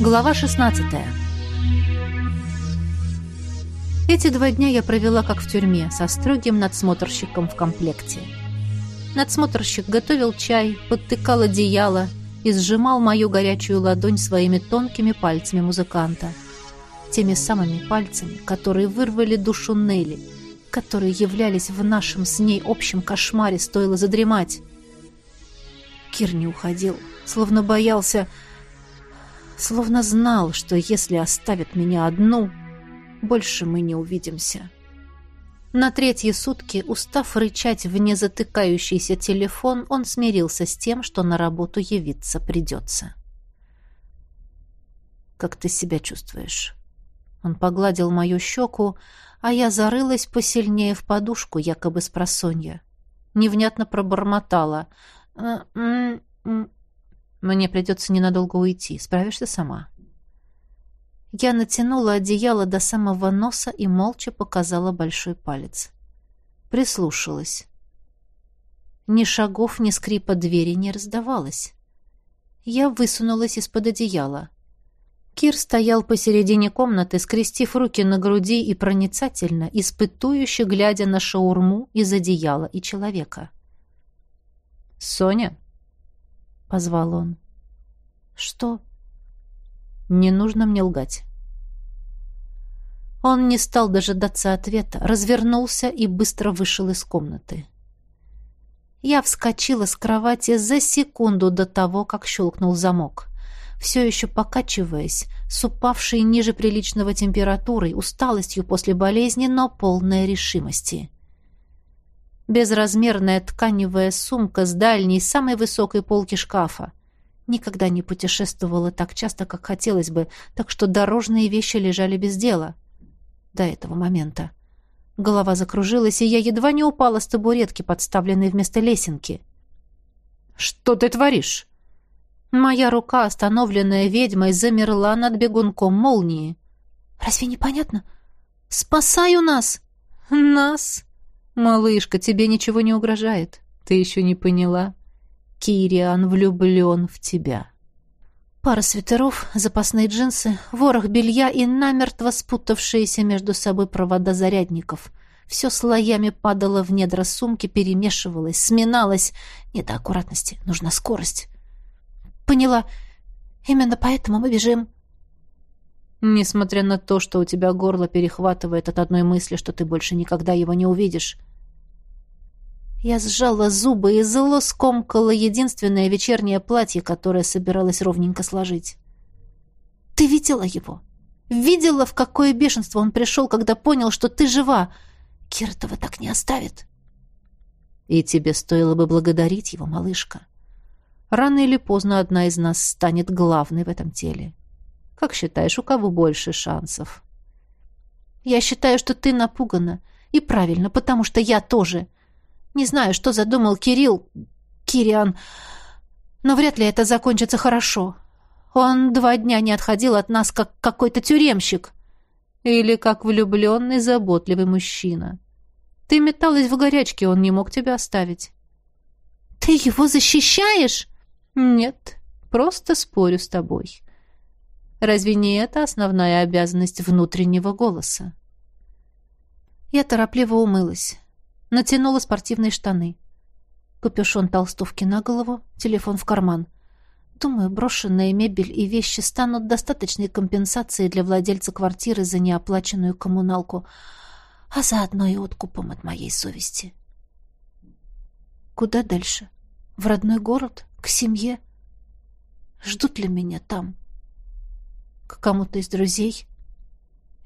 Глава 16 Эти два дня я провела как в тюрьме, со строгим надсмотрщиком в комплекте. Надсмотрщик готовил чай, подтыкал одеяло и сжимал мою горячую ладонь своими тонкими пальцами музыканта. Теми самыми пальцами, которые вырвали душу Нелли, которые являлись в нашем с ней общем кошмаре, стоило задремать. Кир не уходил, словно боялся, словно знал, что если оставит меня одну, больше мы не увидимся. На третьи сутки, устав рычать в незатыкающийся телефон, он смирился с тем, что на работу явиться придется. «Как ты себя чувствуешь?» Он погладил мою щеку, а я зарылась посильнее в подушку, якобы с просонья. Невнятно пробормотала. «Э, «Мне придется ненадолго уйти. Справишься сама?» Я натянула одеяло до самого носа и молча показала большой палец. Прислушалась. Ни шагов, ни скрипа двери не раздавалось. Я высунулась из-под одеяла. Кир стоял посередине комнаты, скрестив руки на груди и проницательно, испытующе глядя на шаурму из одеяла и человека. «Соня?» — позвал он. «Что?» Не нужно мне лгать. Он не стал дожидаться ответа, развернулся и быстро вышел из комнаты. Я вскочила с кровати за секунду до того, как щелкнул замок. Все еще покачиваясь, с упавшей ниже приличного температурой, усталостью после болезни, но полной решимости. Безразмерная тканевая сумка с дальней, самой высокой полки шкафа — Никогда не путешествовала так часто, как хотелось бы, так что дорожные вещи лежали без дела. До этого момента. Голова закружилась, и я едва не упала с табуретки, подставленной вместо лесенки. «Что ты творишь?» Моя рука, остановленная ведьмой, замерла над бегунком молнии. «Разве непонятно? Спасаю нас!» «Нас?» «Малышка, тебе ничего не угрожает. Ты еще не поняла?» Кириан влюблен в тебя. Пара свитеров, запасные джинсы, ворох белья и намертво спутавшиеся между собой провода зарядников. Все слоями падало в недра сумки, перемешивалось, сминалось. Не до аккуратности, нужна скорость. Поняла. Именно поэтому мы бежим. Несмотря на то, что у тебя горло перехватывает от одной мысли, что ты больше никогда его не увидишь. Я сжала зубы и зло скомкала единственное вечернее платье, которое собиралась ровненько сложить. «Ты видела его? Видела, в какое бешенство он пришел, когда понял, что ты жива? Кир этого так не оставит». «И тебе стоило бы благодарить его, малышка. Рано или поздно одна из нас станет главной в этом теле. Как считаешь, у кого больше шансов?» «Я считаю, что ты напугана. И правильно, потому что я тоже. Не знаю, что задумал Кирилл, Кириан, но вряд ли это закончится хорошо. Он два дня не отходил от нас, как какой-то тюремщик. Или как влюбленный, заботливый мужчина. Ты металась в горячке, он не мог тебя оставить. Ты его защищаешь? Нет, просто спорю с тобой. Разве не это основная обязанность внутреннего голоса? Я торопливо умылась. Натянула спортивные штаны. Капюшон толстовки на голову, телефон в карман. Думаю, брошенная мебель и вещи станут достаточной компенсацией для владельца квартиры за неоплаченную коммуналку, а заодно и откупом от моей совести. Куда дальше? В родной город? К семье? Ждут ли меня там? К кому-то из друзей?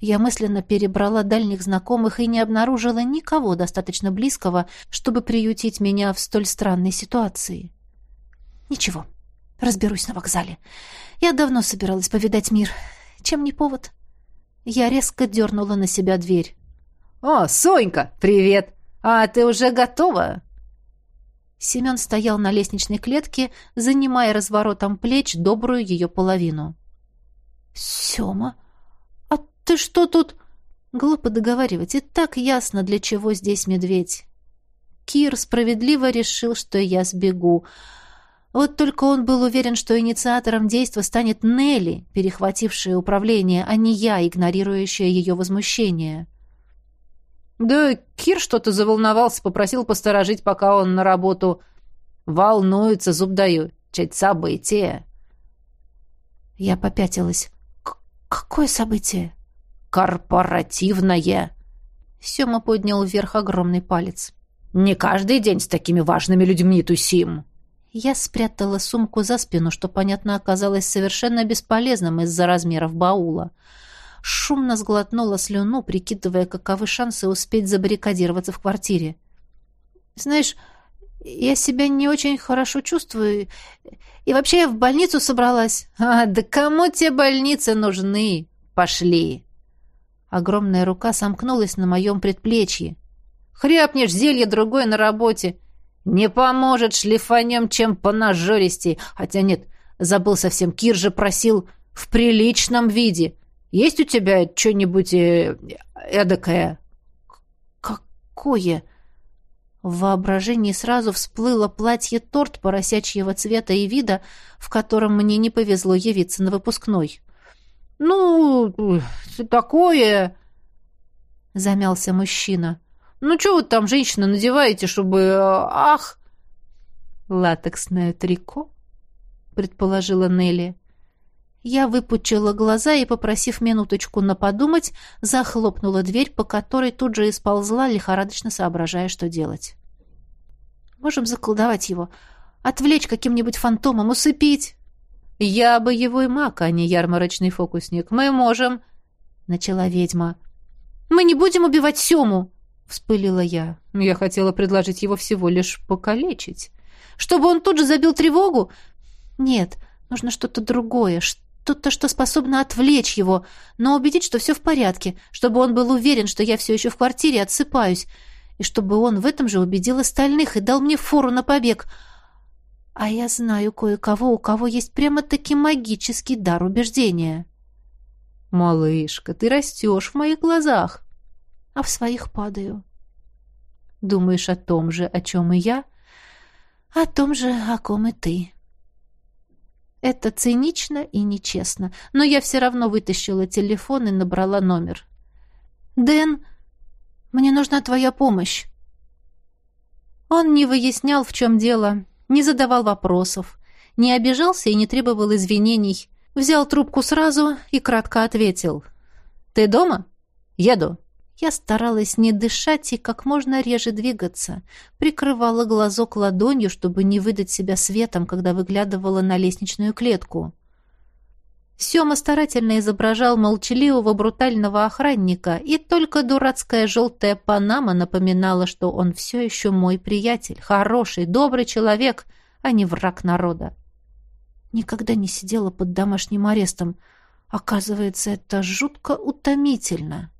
Я мысленно перебрала дальних знакомых и не обнаружила никого достаточно близкого, чтобы приютить меня в столь странной ситуации. Ничего, разберусь на вокзале. Я давно собиралась повидать мир. Чем не повод? Я резко дернула на себя дверь. «О, Сонька, привет! А ты уже готова?» Семен стоял на лестничной клетке, занимая разворотом плеч добрую ее половину. «Сема?» «Ты что тут...» Глупо договаривать, и так ясно, для чего здесь медведь. Кир справедливо решил, что я сбегу. Вот только он был уверен, что инициатором действа станет Нелли, перехватившая управление, а не я, игнорирующая ее возмущение. Да Кир что-то заволновался, попросил посторожить, пока он на работу. Волнуется, зуб даю. Чать событие. Я попятилась. «Какое событие?» «Корпоративное!» Сема поднял вверх огромный палец. «Не каждый день с такими важными людьми тусим!» Я спрятала сумку за спину, что, понятно, оказалось совершенно бесполезным из-за размеров баула. Шумно сглотнула слюну, прикидывая, каковы шансы успеть забаррикадироваться в квартире. «Знаешь, я себя не очень хорошо чувствую. И вообще я в больницу собралась. А, да кому те больницы нужны? Пошли!» Огромная рука сомкнулась на моем предплечье. «Хряпнешь зелье другое на работе!» Не поможет шлифанем, чем по нажористей. Хотя нет, забыл совсем, Кир же просил в приличном виде. Есть у тебя что-нибудь э, эдакое? Какое? В воображении сразу всплыло платье-торт поросячьего цвета и вида, в котором мне не повезло явиться на выпускной. «Ну, такое...» — замялся мужчина. Ну, что вы там, женщина, надеваете, чтобы... Э, ах!» «Латексное трико?» — предположила Нелли. Я выпучила глаза и, попросив минуточку на подумать, захлопнула дверь, по которой тут же исползла, лихорадочно соображая, что делать. «Можем заколдовать его, отвлечь каким-нибудь фантомом, усыпить». «Я бы его и маг, а не ярмарочный фокусник. Мы можем...» — начала ведьма. «Мы не будем убивать Сему!» Вспылила я. Я хотела предложить его всего лишь покалечить. Чтобы он тут же забил тревогу? Нет, нужно что-то другое, что-то, что способно отвлечь его, но убедить, что все в порядке, чтобы он был уверен, что я все еще в квартире отсыпаюсь, и чтобы он в этом же убедил остальных и дал мне фору на побег. А я знаю кое-кого, у кого есть прямо-таки магический дар убеждения. «Малышка, ты растешь в моих глазах!» а в своих падаю. Думаешь о том же, о чем и я? О том же, о ком и ты. Это цинично и нечестно, но я все равно вытащила телефон и набрала номер. «Дэн, мне нужна твоя помощь». Он не выяснял, в чем дело, не задавал вопросов, не обижался и не требовал извинений. Взял трубку сразу и кратко ответил. «Ты дома? Еду». Я старалась не дышать и как можно реже двигаться. Прикрывала глазок ладонью, чтобы не выдать себя светом, когда выглядывала на лестничную клетку. Сёма старательно изображал молчаливого брутального охранника, и только дурацкая желтая панама напоминала, что он все еще мой приятель, хороший, добрый человек, а не враг народа. Никогда не сидела под домашним арестом. Оказывается, это жутко утомительно.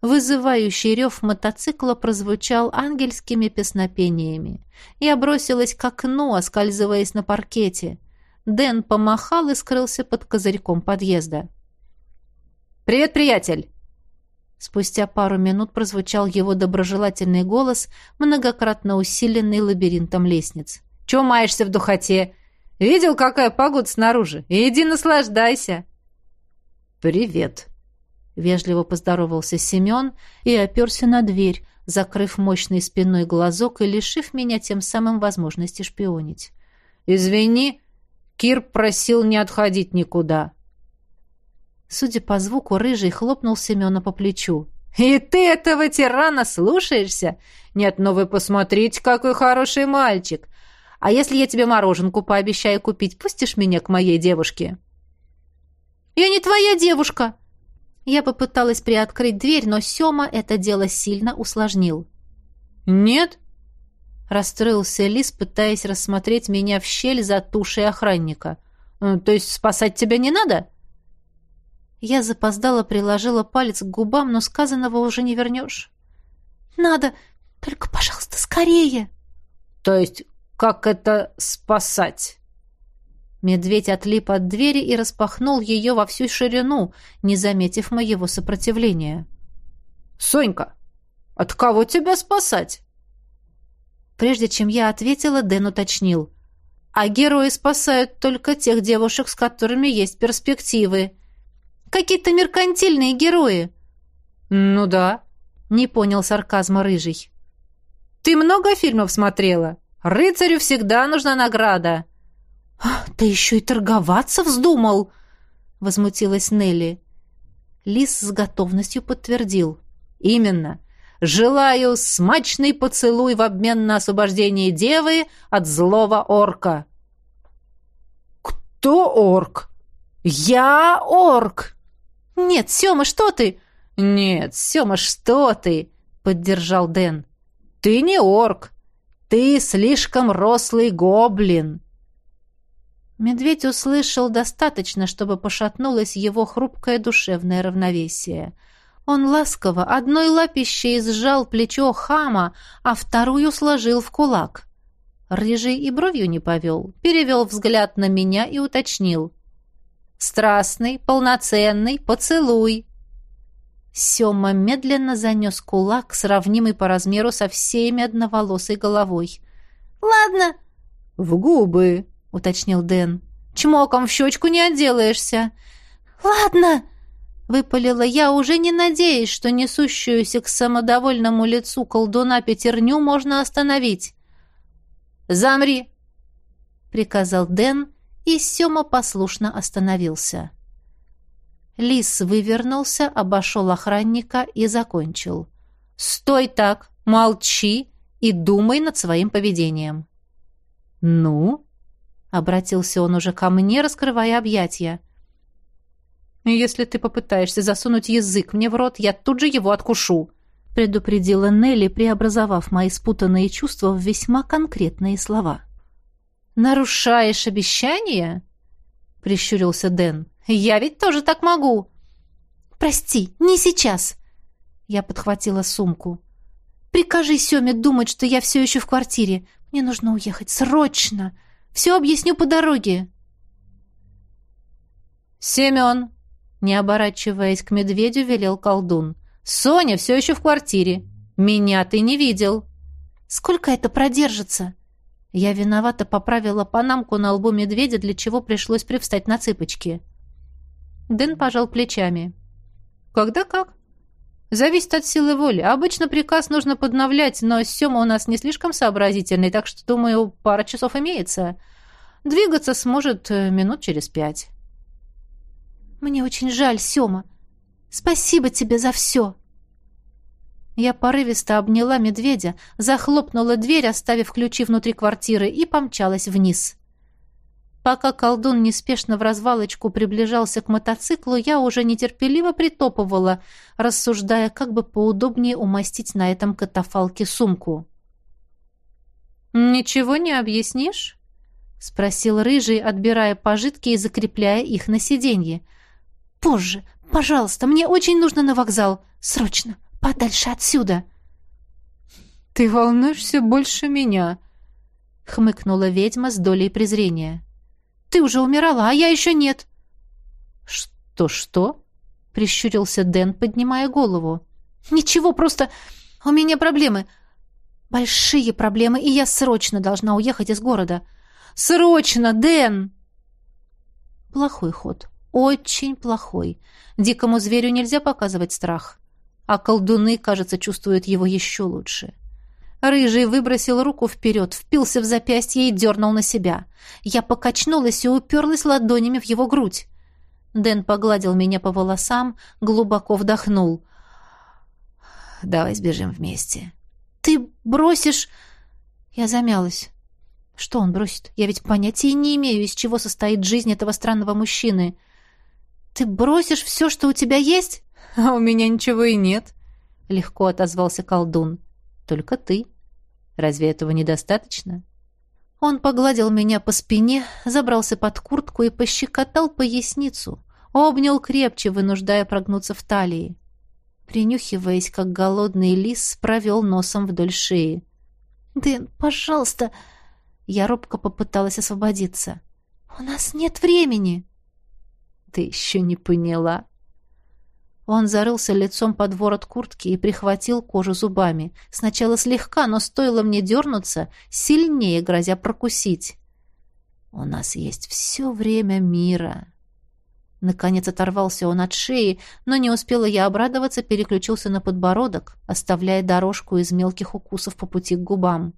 Вызывающий рев мотоцикла прозвучал ангельскими песнопениями. Я бросилась к окну, оскальзываясь на паркете. Дэн помахал и скрылся под козырьком подъезда. «Привет, приятель!» Спустя пару минут прозвучал его доброжелательный голос, многократно усиленный лабиринтом лестниц. «Чего маешься в духоте? Видел, какая погода снаружи? Иди наслаждайся!» «Привет!» Вежливо поздоровался Семен и оперся на дверь, закрыв мощной спиной глазок и лишив меня тем самым возможности шпионить. «Извини, Кир просил не отходить никуда». Судя по звуку, рыжий хлопнул Семена по плечу. «И ты этого тирана слушаешься? Нет, ну вы посмотрите, какой хороший мальчик. А если я тебе мороженку пообещаю купить, пустишь меня к моей девушке?» «Я не твоя девушка!» Я попыталась приоткрыть дверь, но Сёма это дело сильно усложнил. «Нет?» Расстроился Лис, пытаясь рассмотреть меня в щель за тушей охранника. «Э, «То есть спасать тебя не надо?» Я запоздала, приложила палец к губам, но сказанного уже не вернешь. «Надо! Только, пожалуйста, скорее!» «То есть как это спасать?» Медведь отлип от двери и распахнул ее во всю ширину, не заметив моего сопротивления. «Сонька, от кого тебя спасать?» Прежде чем я ответила, Дэн уточнил. а герои спасают только тех девушек, с которыми есть перспективы. Какие-то меркантильные герои. Ну да, не понял сарказма рыжий. Ты много фильмов смотрела? Рыцарю всегда нужна награда. Ты еще и торговаться вздумал, возмутилась Нелли. Лис с готовностью подтвердил. Именно. Желаю смачный поцелуй в обмен на освобождение девы от злого орка. Кто орк? Я орк. Нет, Сёма, что ты? Нет, Сёма, что ты? Поддержал Дэн. Ты не орк. Ты слишком рослый гоблин. Медведь услышал достаточно, чтобы пошатнулось его хрупкое душевное равновесие. Он ласково одной лапищей сжал плечо хама, а вторую сложил в кулак. Рыжий и бровью не повел, перевел взгляд на меня и уточнил. «Страстный, полноценный, поцелуй!» Сёма медленно занёс кулак, сравнимый по размеру со всеми одноволосой головой. «Ладно!» «В губы!» — уточнил Дэн. «Чмоком в щечку не отделаешься!» «Ладно!» Выпалила я, уже не надеясь, что несущуюся к самодовольному лицу колдуна пятерню можно остановить. «Замри!» — приказал Дэн, и Сёма послушно остановился. Лис вывернулся, обошел охранника и закончил. «Стой так, молчи и думай над своим поведением». «Ну?» — обратился он уже ко мне, раскрывая объятия. «Если ты попытаешься засунуть язык мне в рот, я тут же его откушу», — предупредила Нелли, преобразовав мои спутанные чувства в весьма конкретные слова. «Нарушаешь обещание?» — прищурился Дэн. «Я ведь тоже так могу!» «Прости, не сейчас!» Я подхватила сумку. «Прикажи Семе думать, что я все еще в квартире. Мне нужно уехать. Срочно! Все объясню по дороге!» «Семен!» Не оборачиваясь к медведю, велел колдун. «Соня все еще в квартире. Меня ты не видел». «Сколько это продержится?» Я виновато поправила панамку на лбу медведя, для чего пришлось привстать на цыпочки. Дэн пожал плечами. «Когда как?» «Зависит от силы воли. Обычно приказ нужно подновлять, но Сёма у нас не слишком сообразительный, так что, думаю, пара часов имеется. Двигаться сможет э, минут через пять». Мне очень жаль, Сёма. Спасибо тебе за все. Я порывисто обняла медведя, захлопнула дверь, оставив ключи внутри квартиры, и помчалась вниз. Пока колдун неспешно в развалочку приближался к мотоциклу, я уже нетерпеливо притопывала, рассуждая, как бы поудобнее умостить на этом катафалке сумку. «Ничего не объяснишь?» — спросил Рыжий, отбирая пожитки и закрепляя их на сиденье. Позже. Пожалуйста, мне очень нужно на вокзал. Срочно. Подальше отсюда. Ты волнуешься больше меня, хмыкнула ведьма с долей презрения. Ты уже умирала, а я еще нет. Что, что? прищурился Дэн, поднимая голову. Ничего, просто у меня проблемы. Большие проблемы, и я срочно должна уехать из города. Срочно, Дэн. Плохой ход очень плохой. Дикому зверю нельзя показывать страх. А колдуны, кажется, чувствуют его еще лучше. Рыжий выбросил руку вперед, впился в запястье и дернул на себя. Я покачнулась и уперлась ладонями в его грудь. Дэн погладил меня по волосам, глубоко вдохнул. «Давай сбежим вместе». «Ты бросишь...» Я замялась. «Что он бросит? Я ведь понятия не имею, из чего состоит жизнь этого странного мужчины». «Ты бросишь все, что у тебя есть?» «А у меня ничего и нет», — легко отозвался колдун. «Только ты. Разве этого недостаточно?» Он погладил меня по спине, забрался под куртку и пощекотал поясницу, обнял крепче, вынуждая прогнуться в талии. Принюхиваясь, как голодный лис, провел носом вдоль шеи. «Дэн, пожалуйста!» Я робко попыталась освободиться. «У нас нет времени!» Ты еще не поняла?» Он зарылся лицом под ворот куртки и прихватил кожу зубами. Сначала слегка, но стоило мне дернуться, сильнее грозя прокусить. У нас есть все время мира. Наконец оторвался он от шеи, но не успела я обрадоваться, переключился на подбородок, оставляя дорожку из мелких укусов по пути к губам.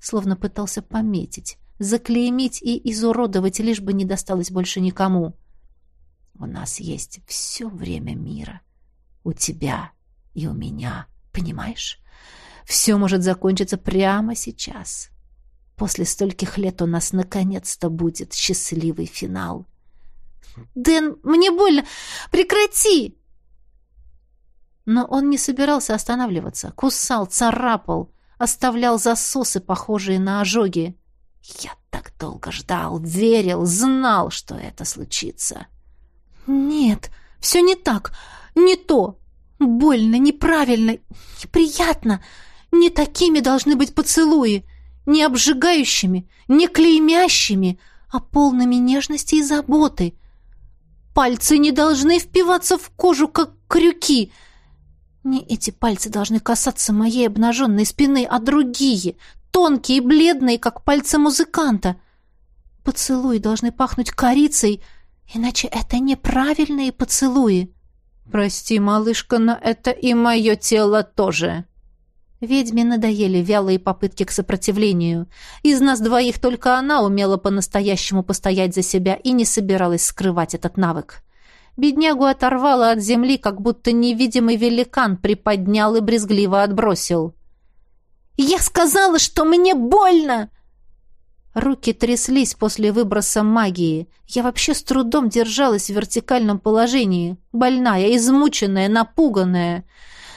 Словно пытался пометить, заклеймить и изуродовать, лишь бы не досталось больше никому. У нас есть все время мира. У тебя и у меня, понимаешь? Все может закончиться прямо сейчас. После стольких лет у нас наконец-то будет счастливый финал. — «Дэн, мне больно! Прекрати!» Но он не собирался останавливаться. Кусал, царапал, оставлял засосы, похожие на ожоги. Я так долго ждал, верил, знал, что это случится. «Нет, все не так, не то. Больно, неправильно, неприятно. Не такими должны быть поцелуи, не обжигающими, не клеймящими, а полными нежности и заботы» пальцы не должны впиваться в кожу, как крюки. Не эти пальцы должны касаться моей обнаженной спины, а другие, тонкие и бледные, как пальцы музыканта. Поцелуи должны пахнуть корицей, иначе это неправильные поцелуи. Прости, малышка, но это и мое тело тоже. Ведьме надоели вялые попытки к сопротивлению. Из нас двоих только она умела по-настоящему постоять за себя и не собиралась скрывать этот навык. Беднягу оторвало от земли, как будто невидимый великан приподнял и брезгливо отбросил. «Я сказала, что мне больно!» Руки тряслись после выброса магии. Я вообще с трудом держалась в вертикальном положении. Больная, измученная, напуганная.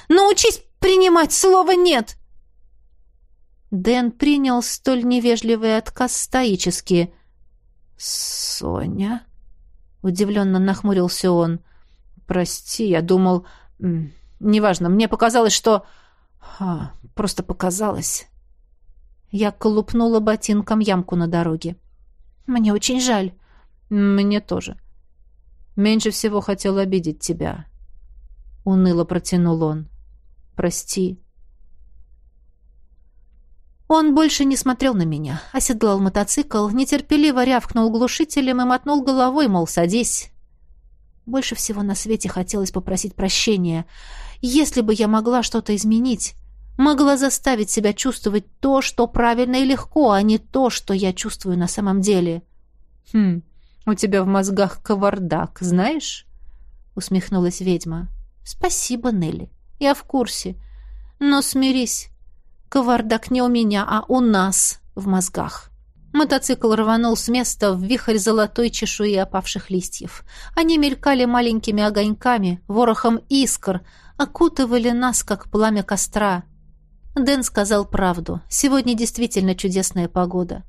«Научись принимать слово «нет». Дэн принял столь невежливый отказ стоически. «Соня?» — удивленно нахмурился он. «Прости, я думал... Неважно, мне показалось, что... А, просто показалось». Я колупнула ботинком ямку на дороге. «Мне очень жаль». «Мне тоже. Меньше всего хотел обидеть тебя». Уныло протянул он прости». Он больше не смотрел на меня, оседлал мотоцикл, нетерпеливо рявкнул глушителем и мотнул головой, мол, садись. Больше всего на свете хотелось попросить прощения. Если бы я могла что-то изменить, могла заставить себя чувствовать то, что правильно и легко, а не то, что я чувствую на самом деле. «Хм, у тебя в мозгах кавардак, знаешь?» — усмехнулась ведьма. «Спасибо, Нелли. Я в курсе. Но смирись. Кавардак не у меня, а у нас в мозгах. Мотоцикл рванул с места в вихрь золотой чешуи опавших листьев. Они мелькали маленькими огоньками, ворохом искр, окутывали нас, как пламя костра. Дэн сказал правду. Сегодня действительно чудесная погода.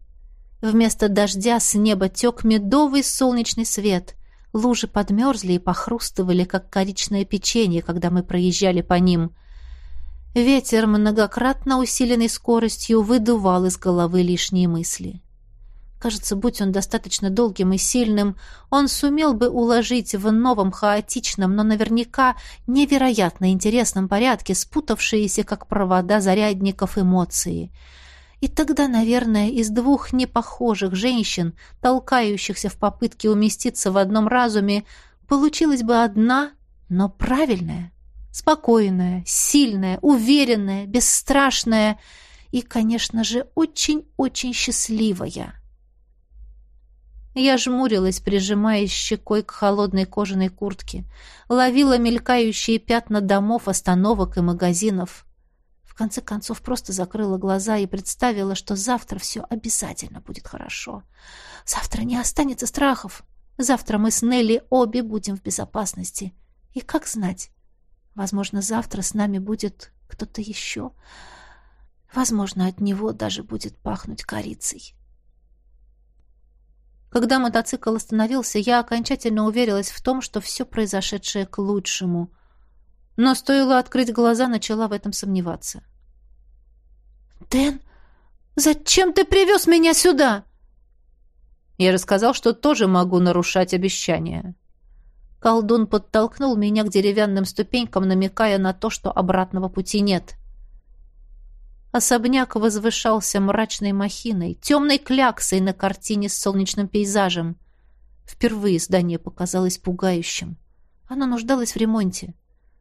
Вместо дождя с неба тек медовый солнечный свет. Лужи подмерзли и похрустывали, как коричное печенье, когда мы проезжали по ним. Ветер, многократно усиленный скоростью, выдувал из головы лишние мысли. Кажется, будь он достаточно долгим и сильным, он сумел бы уложить в новом хаотичном, но наверняка невероятно интересном порядке спутавшиеся, как провода зарядников, эмоции — и тогда, наверное, из двух непохожих женщин, толкающихся в попытке уместиться в одном разуме, получилась бы одна, но правильная, спокойная, сильная, уверенная, бесстрашная и, конечно же, очень-очень счастливая. Я жмурилась, прижимаясь щекой к холодной кожаной куртке, ловила мелькающие пятна домов, остановок и магазинов конце концов просто закрыла глаза и представила, что завтра все обязательно будет хорошо. Завтра не останется страхов. Завтра мы с Нелли обе будем в безопасности. И как знать? Возможно, завтра с нами будет кто-то еще. Возможно, от него даже будет пахнуть корицей. Когда мотоцикл остановился, я окончательно уверилась в том, что все произошедшее к лучшему. Но стоило открыть глаза, начала в этом сомневаться. «Дэн, зачем ты привез меня сюда?» Я рассказал, что тоже могу нарушать обещания. Колдун подтолкнул меня к деревянным ступенькам, намекая на то, что обратного пути нет. Особняк возвышался мрачной махиной, темной кляксой на картине с солнечным пейзажем. Впервые здание показалось пугающим. Оно нуждалось в ремонте.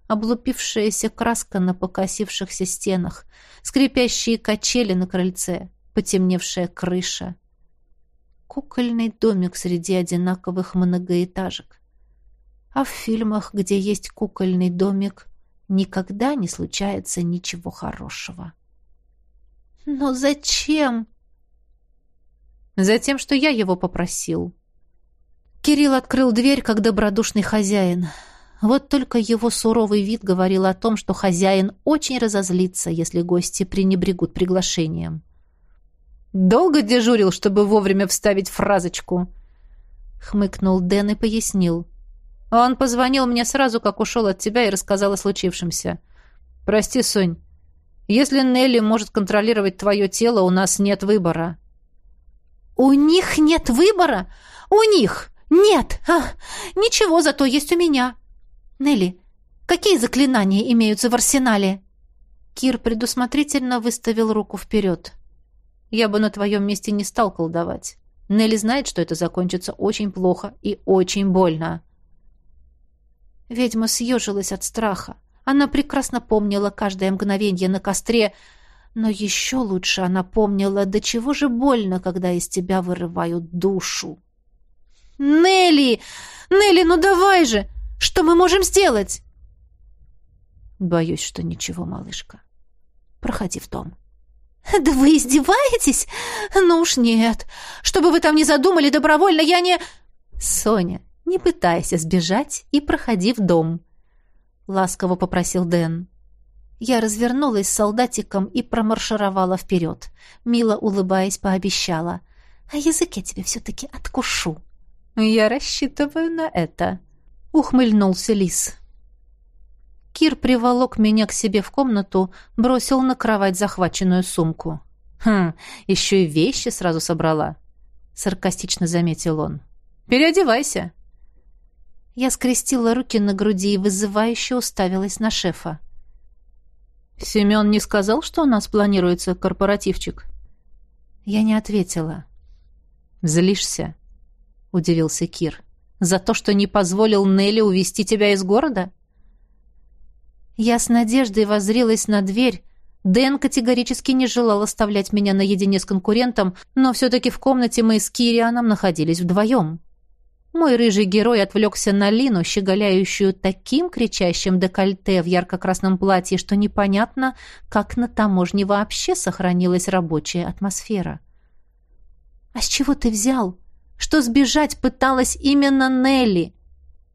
Облупившаяся краска на покосившихся стенах, скрипящие качели на крыльце, потемневшая крыша. Кукольный домик среди одинаковых многоэтажек. А в фильмах, где есть кукольный домик, никогда не случается ничего хорошего. «Но зачем?» «Затем, что я его попросил». Кирилл открыл дверь, как добродушный хозяин. Вот только его суровый вид говорил о том, что хозяин очень разозлится, если гости пренебрегут приглашением. «Долго дежурил, чтобы вовремя вставить фразочку?» Хмыкнул Дэн и пояснил. «Он позвонил мне сразу, как ушел от тебя и рассказал о случившемся. Прости, Сонь, если Нелли может контролировать твое тело, у нас нет выбора». «У них нет выбора? У них! Нет! А, ничего, зато есть у меня!» «Нелли, какие заклинания имеются в арсенале?» Кир предусмотрительно выставил руку вперед. «Я бы на твоем месте не стал колдовать. Нелли знает, что это закончится очень плохо и очень больно». Ведьма съежилась от страха. Она прекрасно помнила каждое мгновение на костре, но еще лучше она помнила, до чего же больно, когда из тебя вырывают душу. «Нелли! Нелли, ну давай же! Что мы можем сделать?» «Боюсь, что ничего, малышка. Проходи в дом». «Да вы издеваетесь? Ну уж нет. Что бы вы там ни задумали добровольно, я не...» «Соня, не пытайся сбежать и проходи в дом», — ласково попросил Дэн. Я развернулась с солдатиком и промаршировала вперед. Мило улыбаясь, пообещала. «А язык я тебе все-таки откушу». «Я рассчитываю на это», — ухмыльнулся лис. Кир приволок меня к себе в комнату, бросил на кровать захваченную сумку. «Хм, еще и вещи сразу собрала», — саркастично заметил он. «Переодевайся». Я скрестила руки на груди и вызывающе уставилась на шефа. «Семен не сказал, что у нас планируется корпоративчик?» Я не ответила. «Злишься?» — удивился Кир. «За то, что не позволил Нелли увести тебя из города?» Я с надеждой воззрелась на дверь. Дэн категорически не желал оставлять меня наедине с конкурентом, но все-таки в комнате мы с Кирианом находились вдвоем. Мой рыжий герой отвлекся на Лину, щеголяющую таким кричащим декольте в ярко-красном платье, что непонятно, как на таможне вообще сохранилась рабочая атмосфера. «А с чего ты взял? Что сбежать пыталась именно Нелли?»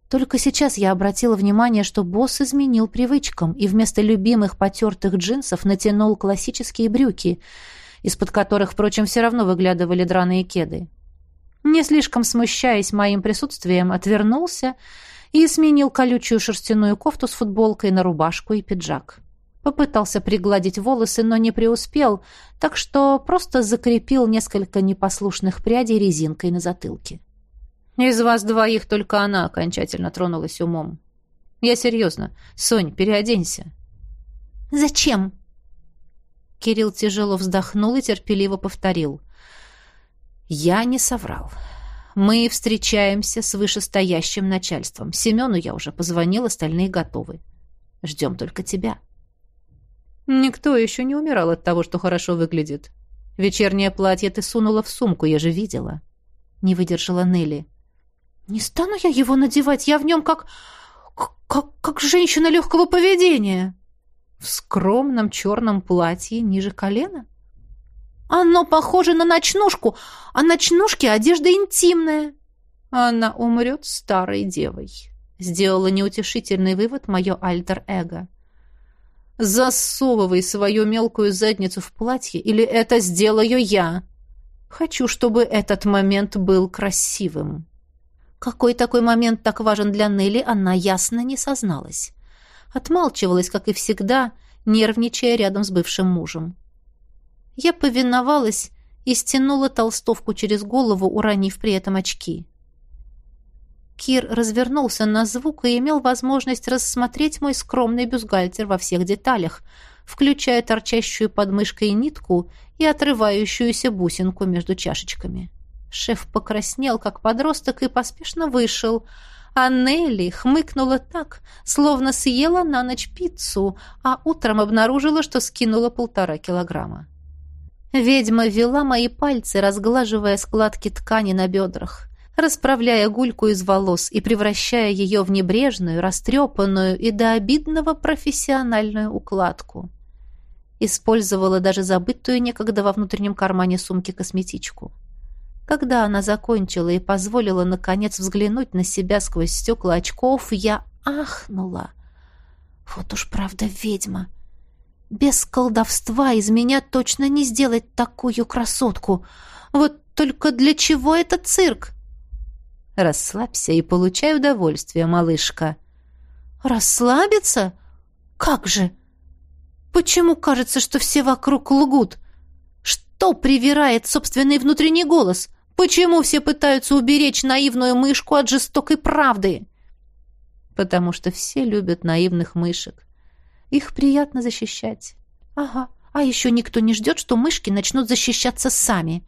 Только сейчас я обратила внимание, что босс изменил привычкам и вместо любимых потертых джинсов натянул классические брюки, из-под которых, впрочем, все равно выглядывали драные кеды. Не слишком смущаясь моим присутствием, отвернулся и сменил колючую шерстяную кофту с футболкой на рубашку и пиджак. Попытался пригладить волосы, но не преуспел, так что просто закрепил несколько непослушных прядей резинкой на затылке. Из вас двоих только она окончательно тронулась умом. Я серьезно. Сонь, переоденься. Зачем? Кирилл тяжело вздохнул и терпеливо повторил. Я не соврал. Мы встречаемся с вышестоящим начальством. Семену я уже позвонил, остальные готовы. Ждем только тебя. Никто еще не умирал от того, что хорошо выглядит. Вечернее платье ты сунула в сумку, я же видела. Не выдержала Нелли. Не стану я его надевать, я в нем как... как, как женщина легкого поведения. В скромном черном платье ниже колена? Оно похоже на ночнушку, а ночнушки одежда интимная. Она умрет старой девой. Сделала неутешительный вывод мое альтер-эго. Засовывай свою мелкую задницу в платье, или это сделаю я. Хочу, чтобы этот момент был красивым. Какой такой момент так важен для Нелли, она ясно не созналась. Отмалчивалась, как и всегда, нервничая рядом с бывшим мужем. Я повиновалась и стянула толстовку через голову, уронив при этом очки. Кир развернулся на звук и имел возможность рассмотреть мой скромный бюстгальтер во всех деталях, включая торчащую под мышкой нитку и отрывающуюся бусинку между чашечками. Шеф покраснел, как подросток, и поспешно вышел, а Нелли хмыкнула так, словно съела на ночь пиццу, а утром обнаружила, что скинула полтора килограмма. Ведьма вела мои пальцы, разглаживая складки ткани на бедрах, расправляя гульку из волос и превращая ее в небрежную, растрепанную и до обидного профессиональную укладку. Использовала даже забытую некогда во внутреннем кармане сумки косметичку. Когда она закончила и позволила, наконец, взглянуть на себя сквозь стекла очков, я ахнула. Вот уж правда ведьма. Без колдовства из меня точно не сделать такую красотку. Вот только для чего этот цирк? Расслабься и получай удовольствие, малышка. Расслабиться? Как же? Почему кажется, что все вокруг лгут? Что привирает собственный внутренний голос? Почему все пытаются уберечь наивную мышку от жестокой правды? Потому что все любят наивных мышек. Их приятно защищать. Ага, а еще никто не ждет, что мышки начнут защищаться сами.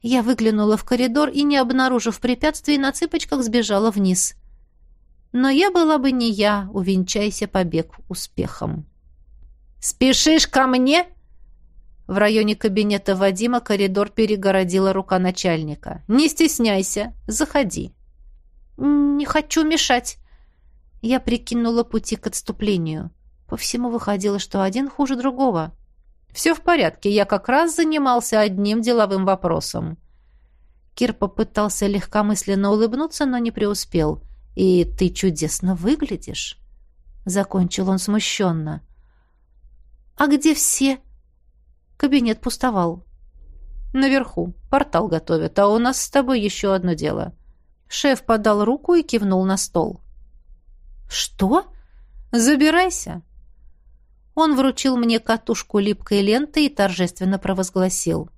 Я выглянула в коридор и, не обнаружив препятствий, на цыпочках сбежала вниз. Но я была бы не я, увенчайся побег успехом. «Спешишь ко мне?» В районе кабинета Вадима коридор перегородила рука начальника. «Не стесняйся, заходи». «Не хочу мешать». Я прикинула пути к отступлению. По всему выходило, что один хуже другого. «Все в порядке, я как раз занимался одним деловым вопросом». Кир попытался легкомысленно улыбнуться, но не преуспел. «И ты чудесно выглядишь», — закончил он смущенно. «А где все?» Кабинет пустовал. «Наверху. Портал готовят, а у нас с тобой еще одно дело». Шеф подал руку и кивнул на стол. «Что?» «Забирайся. Он вручил мне катушку липкой ленты и торжественно провозгласил.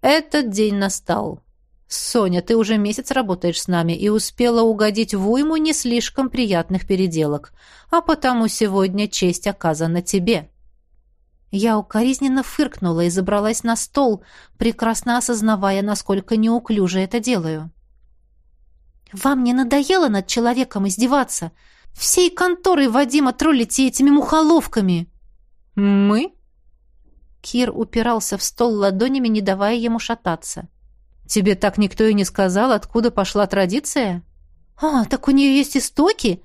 «Этот день настал. Соня, ты уже месяц работаешь с нами и успела угодить в уйму не слишком приятных переделок, а потому сегодня честь оказана тебе». Я укоризненно фыркнула и забралась на стол, прекрасно осознавая, насколько неуклюже это делаю. «Вам не надоело над человеком издеваться? Всей конторой Вадима троллите этими мухоловками!» «Мы?» Кир упирался в стол ладонями, не давая ему шататься. «Тебе так никто и не сказал, откуда пошла традиция?» «А, так у нее есть истоки?»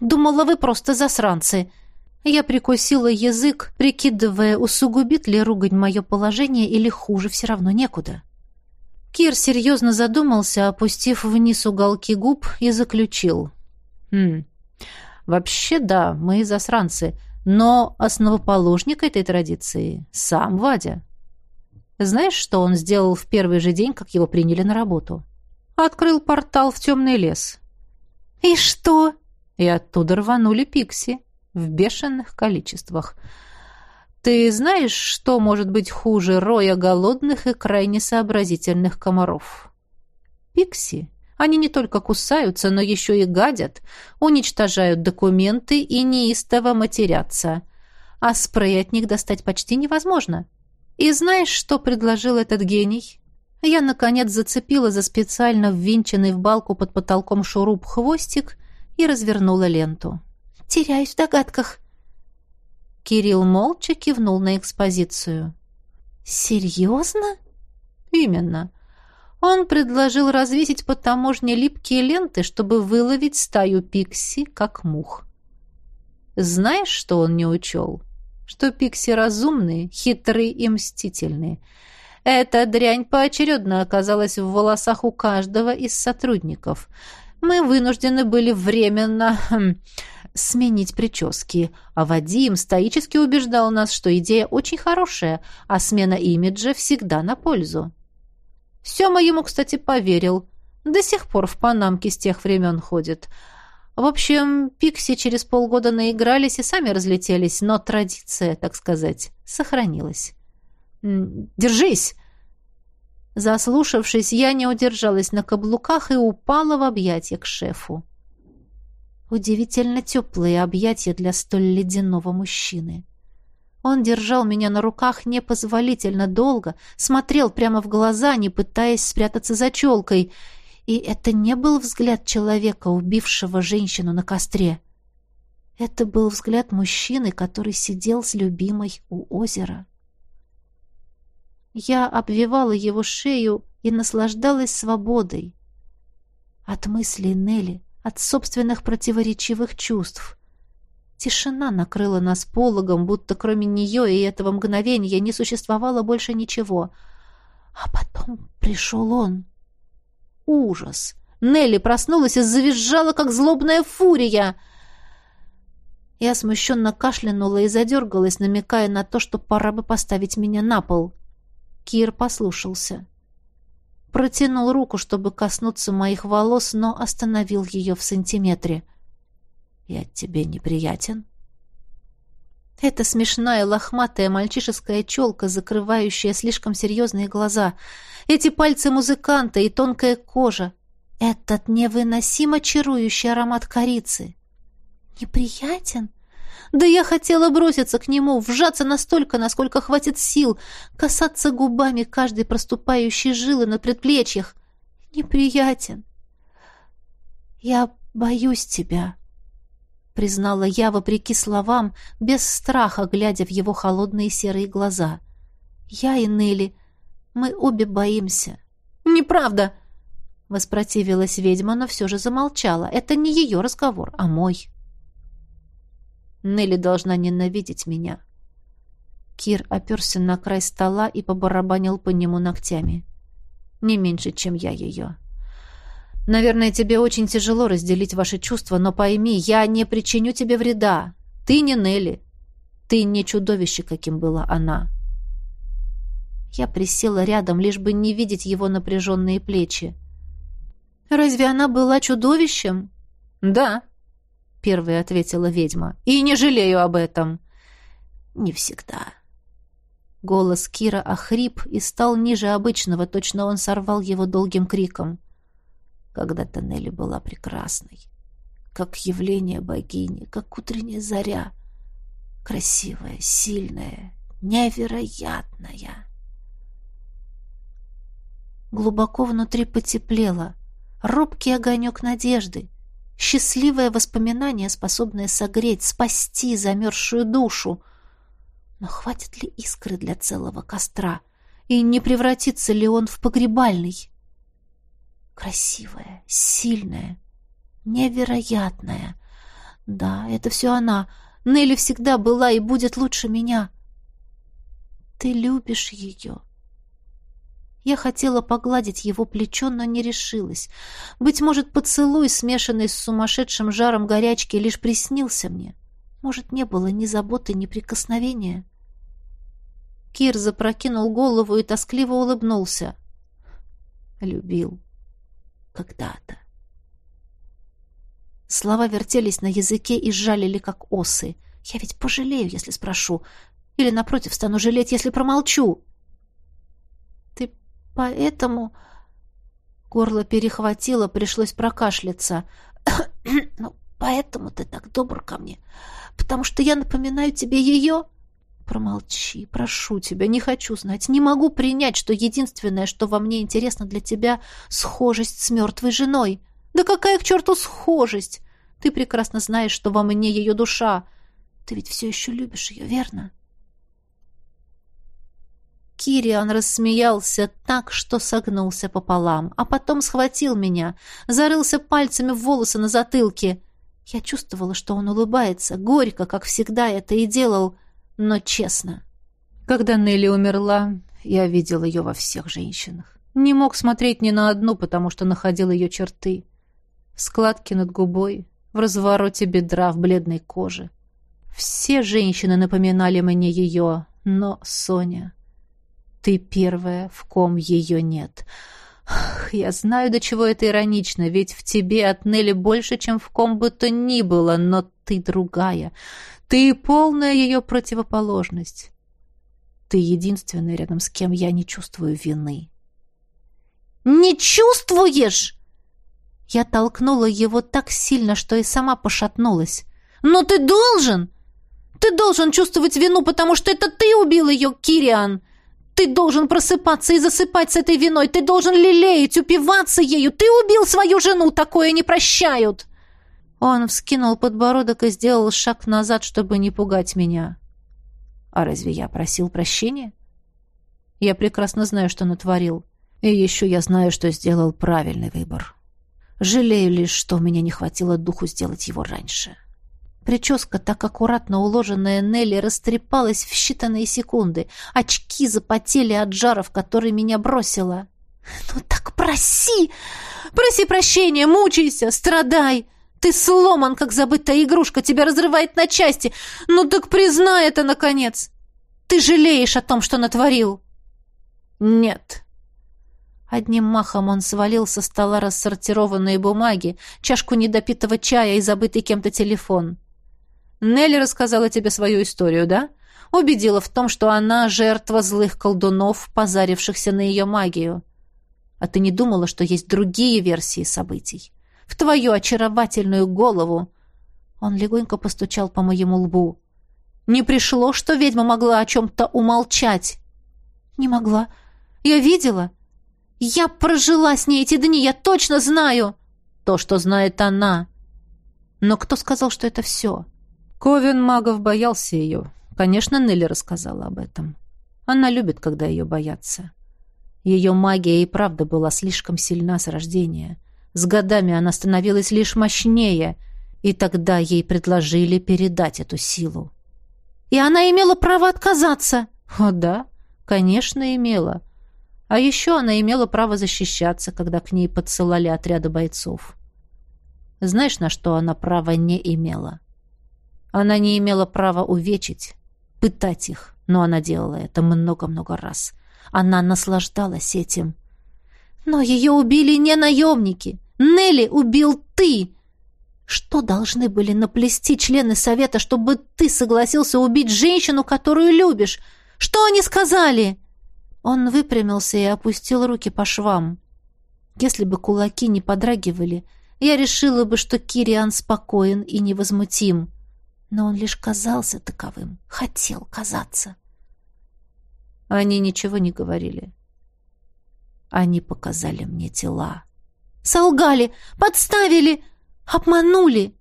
«Думала, вы просто засранцы». Я прикусила язык, прикидывая, усугубит ли ругань мое положение или хуже все равно некуда. Кир серьезно задумался, опустив вниз уголки губ, и заключил. «Хм, вообще да, мы засранцы». Но основоположник этой традиции — сам Вадя. Знаешь, что он сделал в первый же день, как его приняли на работу? Открыл портал в темный лес. «И что?» И оттуда рванули пикси в бешеных количествах. Ты знаешь, что может быть хуже роя голодных и крайне сообразительных комаров? Пикси они не только кусаются, но еще и гадят, уничтожают документы и неистово матерятся. А спрей от них достать почти невозможно. И знаешь, что предложил этот гений? Я, наконец, зацепила за специально ввинченный в балку под потолком шуруп хвостик и развернула ленту. «Теряюсь в догадках». Кирилл молча кивнул на экспозицию. «Серьезно?» «Именно. Он предложил развесить под таможней липкие ленты, чтобы выловить стаю пикси, как мух. Знаешь, что он не учел? Что пикси разумные, хитрые и мстительные. Эта дрянь поочередно оказалась в волосах у каждого из сотрудников. Мы вынуждены были временно хм, сменить прически, а Вадим стоически убеждал нас, что идея очень хорошая, а смена имиджа всегда на пользу. Сёма ему, кстати, поверил. До сих пор в Панамке с тех времен ходит. В общем, Пикси через полгода наигрались и сами разлетелись, но традиция, так сказать, сохранилась. «Держись!» Заслушавшись, я не удержалась на каблуках и упала в объятия к шефу. Удивительно теплые объятия для столь ледяного мужчины. Он держал меня на руках непозволительно долго, смотрел прямо в глаза, не пытаясь спрятаться за челкой. И это не был взгляд человека, убившего женщину на костре. Это был взгляд мужчины, который сидел с любимой у озера. Я обвивала его шею и наслаждалась свободой. От мыслей Нелли, от собственных противоречивых чувств. Тишина накрыла нас пологом, будто кроме нее и этого мгновения не существовало больше ничего. А потом пришел он. Ужас! Нелли проснулась и завизжала, как злобная фурия. Я смущенно кашлянула и задергалась, намекая на то, что пора бы поставить меня на пол. Кир послушался. Протянул руку, чтобы коснуться моих волос, но остановил ее в сантиметре. Я тебе неприятен?» Это смешная лохматая мальчишеская челка, закрывающая слишком серьезные глаза. Эти пальцы музыканта и тонкая кожа. Этот невыносимо чарующий аромат корицы. Неприятен? Да я хотела броситься к нему, вжаться настолько, насколько хватит сил, касаться губами каждой проступающей жилы на предплечьях. Неприятен. Я боюсь тебя признала я, вопреки словам, без страха, глядя в его холодные серые глаза. Я и Нелли, мы обе боимся. Неправда, воспротивилась ведьма, но все же замолчала. Это не ее разговор, а мой. Нелли должна ненавидеть меня. Кир оперся на край стола и побарабанил по нему ногтями. Не меньше, чем я ее. Наверное, тебе очень тяжело разделить ваши чувства, но пойми, я не причиню тебе вреда. Ты не Нелли. Ты не чудовище, каким была она. Я присела рядом, лишь бы не видеть его напряженные плечи. «Разве она была чудовищем?» «Да», — первая ответила ведьма. «И не жалею об этом». «Не всегда». Голос Кира охрип и стал ниже обычного, точно он сорвал его долгим криком. Когда-то Нелли была прекрасной. Как явление богини, как утренняя заря. Красивая, сильная, невероятная. Глубоко внутри потеплело. Робкий огонек надежды. Счастливое воспоминание, способное согреть, спасти замерзшую душу. Но хватит ли искры для целого костра? И не превратится ли он в погребальный? Красивая, сильная, невероятная. Да, это все она. Нелли всегда была и будет лучше меня. Ты любишь ее. Я хотела погладить его плечо, но не решилась. Быть может, поцелуй, смешанный с сумасшедшим жаром горячки, лишь приснился мне. Может, не было ни заботы, ни прикосновения. Кир запрокинул голову и тоскливо улыбнулся. Любил когда-то. Слова вертелись на языке и жалили, как осы. Я ведь пожалею, если спрошу. Или, напротив, стану жалеть, если промолчу. Ты поэтому... Горло перехватило, пришлось прокашляться. ну, поэтому ты так добр ко мне. Потому что я напоминаю тебе ее... Промолчи, прошу тебя, не хочу знать, не могу принять, что единственное, что во мне интересно для тебя, схожесть с мертвой женой. Да какая к черту схожесть? Ты прекрасно знаешь, что во мне ее душа. Ты ведь все еще любишь ее, верно? Кириан рассмеялся так, что согнулся пополам, а потом схватил меня, зарылся пальцами в волосы на затылке. Я чувствовала, что он улыбается, горько, как всегда это и делал, но честно. Когда Нелли умерла, я видел ее во всех женщинах. Не мог смотреть ни на одну, потому что находил ее черты. Складки над губой, в развороте бедра, в бледной коже. Все женщины напоминали мне ее, но, Соня, ты первая, в ком ее нет. Я знаю, до чего это иронично, ведь в тебе от Нелли больше, чем в ком бы то ни было, но ты другая. Ты полная ее противоположность. Ты единственная, рядом с кем я не чувствую вины. «Не чувствуешь?» Я толкнула его так сильно, что и сама пошатнулась. «Но ты должен! Ты должен чувствовать вину, потому что это ты убил ее, Кириан. Ты должен просыпаться и засыпать с этой виной. Ты должен лелеять, упиваться ею. Ты убил свою жену, такое не прощают. Он вскинул подбородок и сделал шаг назад, чтобы не пугать меня. А разве я просил прощения? Я прекрасно знаю, что натворил. И еще я знаю, что сделал правильный выбор. Жалею лишь, что у меня не хватило духу сделать его раньше. Прическа, так аккуратно уложенная Нелли, растрепалась в считанные секунды. Очки запотели от жара, в который меня бросило. «Ну так проси! Проси прощения, мучайся, страдай! Ты сломан, как забытая игрушка, тебя разрывает на части! Ну так признай это, наконец! Ты жалеешь о том, что натворил!» «Нет», Одним махом он свалил со стола рассортированные бумаги, чашку недопитого чая и забытый кем-то телефон. «Нелли рассказала тебе свою историю, да? Убедила в том, что она жертва злых колдунов, позарившихся на ее магию. А ты не думала, что есть другие версии событий? В твою очаровательную голову!» Он легонько постучал по моему лбу. «Не пришло, что ведьма могла о чем-то умолчать?» «Не могла. Я видела. Я прожила с ней эти дни, я точно знаю. То, что знает она. Но кто сказал, что это все? Ковен магов боялся ее. Конечно, Нелли рассказала об этом. Она любит, когда ее боятся. Ее магия и правда была слишком сильна с рождения. С годами она становилась лишь мощнее, и тогда ей предложили передать эту силу. И она имела право отказаться. О да, конечно, имела. А еще она имела право защищаться, когда к ней подсылали отряды бойцов. Знаешь, на что она права не имела? Она не имела права увечить, пытать их, но она делала это много-много раз. Она наслаждалась этим. Но ее убили не наемники. Нелли убил ты. Что должны были наплести члены совета, чтобы ты согласился убить женщину, которую любишь? Что они сказали?» Он выпрямился и опустил руки по швам. Если бы кулаки не подрагивали, я решила бы, что Кириан спокоен и невозмутим. Но он лишь казался таковым, хотел казаться. Они ничего не говорили. Они показали мне тела. Солгали, подставили, обманули.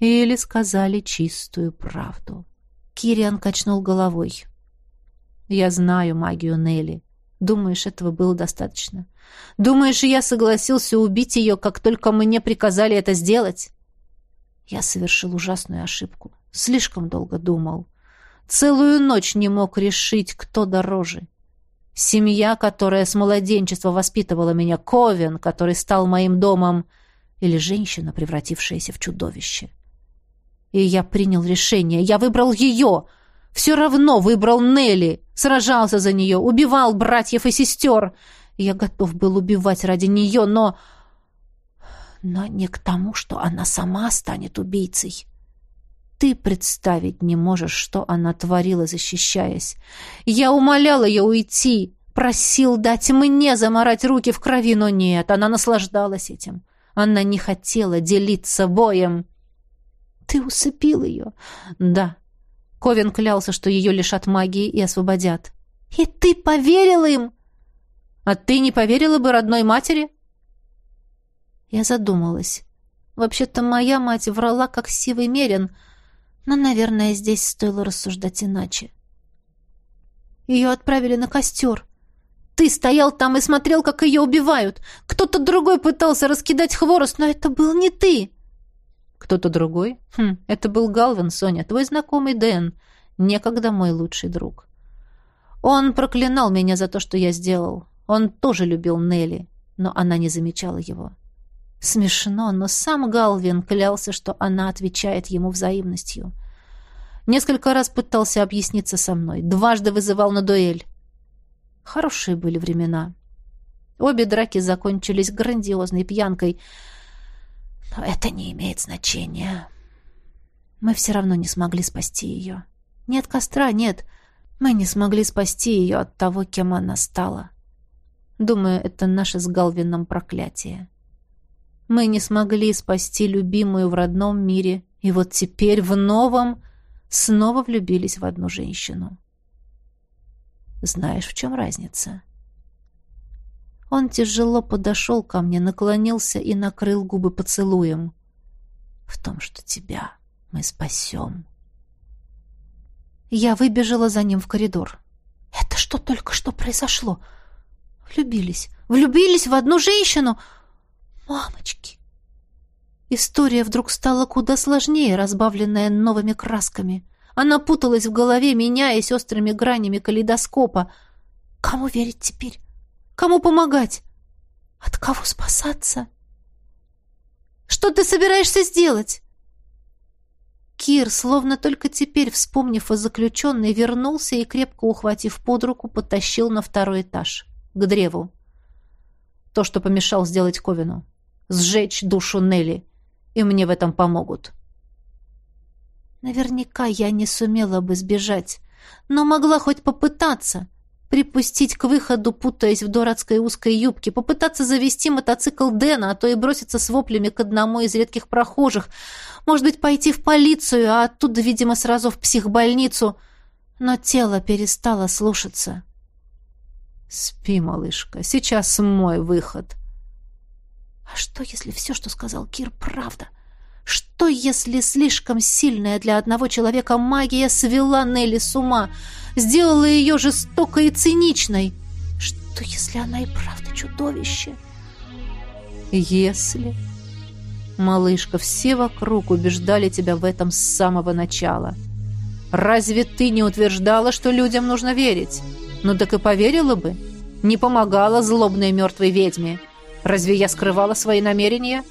Или сказали чистую правду. Кириан качнул головой. Я знаю магию Нелли. Думаешь, этого было достаточно? Думаешь, я согласился убить ее, как только мне приказали это сделать? Я совершил ужасную ошибку. Слишком долго думал. Целую ночь не мог решить, кто дороже. Семья, которая с младенчества воспитывала меня, Ковен, который стал моим домом, или женщина, превратившаяся в чудовище. И я принял решение. Я выбрал ее — все равно выбрал Нелли, сражался за нее, убивал братьев и сестер. Я готов был убивать ради нее, но... Но не к тому, что она сама станет убийцей. Ты представить не можешь, что она творила, защищаясь. Я умолял ее уйти, просил дать мне заморать руки в крови, но нет, она наслаждалась этим. Она не хотела делиться боем. Ты усыпил ее? Да, Ковен клялся, что ее лишат магии и освободят. «И ты поверил им?» «А ты не поверила бы родной матери?» Я задумалась. Вообще-то моя мать врала, как сивый мерин, но, наверное, здесь стоило рассуждать иначе. Ее отправили на костер. Ты стоял там и смотрел, как ее убивают. Кто-то другой пытался раскидать хворост, но это был не ты. Кто-то другой? Хм, это был Галвин, Соня, твой знакомый Дэн, некогда мой лучший друг. Он проклинал меня за то, что я сделал. Он тоже любил Нелли, но она не замечала его. Смешно, но сам Галвин клялся, что она отвечает ему взаимностью. Несколько раз пытался объясниться со мной, дважды вызывал на дуэль. Хорошие были времена. Обе драки закончились грандиозной пьянкой — но это не имеет значения. Мы все равно не смогли спасти ее. Нет костра, нет. Мы не смогли спасти ее от того, кем она стала. Думаю, это наше с Галвином проклятие. Мы не смогли спасти любимую в родном мире, и вот теперь в новом снова влюбились в одну женщину. Знаешь, в чем разница? Он тяжело подошел ко мне, наклонился и накрыл губы поцелуем. В том, что тебя мы спасем. Я выбежала за ним в коридор. Это что только что произошло? Влюбились. Влюбились в одну женщину. Мамочки. История вдруг стала куда сложнее, разбавленная новыми красками. Она путалась в голове, меняясь острыми гранями калейдоскопа. Кому верить теперь? Кому помогать? От кого спасаться? Что ты собираешься сделать? Кир, словно только теперь, вспомнив о заключенной, вернулся и, крепко ухватив под руку, потащил на второй этаж, к древу. То, что помешал сделать Ковину. Сжечь душу Нелли. И мне в этом помогут. Наверняка я не сумела бы сбежать, но могла хоть попытаться. Припустить к выходу, путаясь в дурацкой узкой юбке, попытаться завести мотоцикл Дэна, а то и броситься с воплями к одному из редких прохожих. Может быть, пойти в полицию, а оттуда, видимо, сразу в психбольницу. Но тело перестало слушаться. «Спи, малышка, сейчас мой выход». А что, если все, что сказал Кир, правда? Что, если слишком сильная для одного человека магия свела Нелли с ума, сделала ее жестокой и циничной? Что, если она и правда чудовище? Если... Малышка, все вокруг убеждали тебя в этом с самого начала. Разве ты не утверждала, что людям нужно верить? Ну так и поверила бы. Не помогала злобной мертвой ведьме. Разве я скрывала свои намерения?»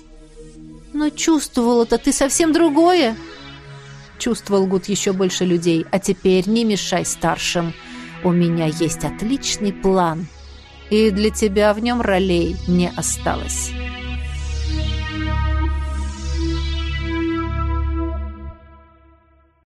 Но чувствовала-то ты совсем другое. Чувствовал Гуд еще больше людей. А теперь не мешай старшим. У меня есть отличный план. И для тебя в нем ролей не осталось.